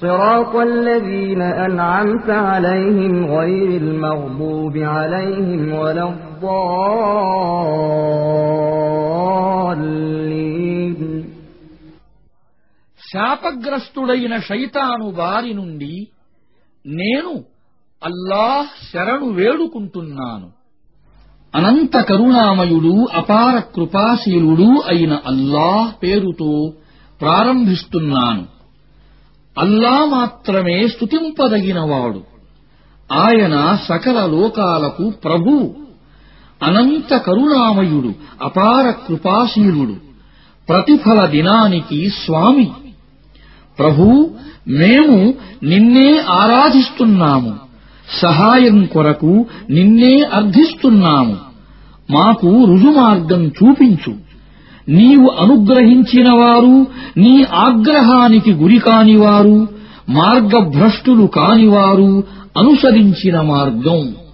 صراط الذين أنعمت عليهم غير المغضوب عليهم ولا الضالين శాపగ్రస్తుడైన శైతాను బారి నుండి నేను అల్లాహ్ శరణు వేడుకుంటున్నాను అనంత కరుణామయుడు అపార కృపాశీలుడు అయిన అల్లాహ్ పేరుతో ప్రారంభిస్తున్నాను అల్లా మాత్రమే స్తుతింపదగినవాడు. ఆయన సకల లోకాలకు ప్రభు అనంత కరుణామయుడు అపార కృపాశీలుడు ప్రతిఫల దినానికి స్వామి. ప్రభూ మేము నిన్నే ఆరాధిస్తున్నాము సహాయం కొరకు నిన్నే అర్థిస్తున్నాము మాకు రుజుమార్గం చూపించు. నీవు అనుగ్రహించినవారు నీ ఆగ్రహానికి గురి కానివారు మార్గభ్రష్టులు కానివారు అనుసరించిన మార్గం.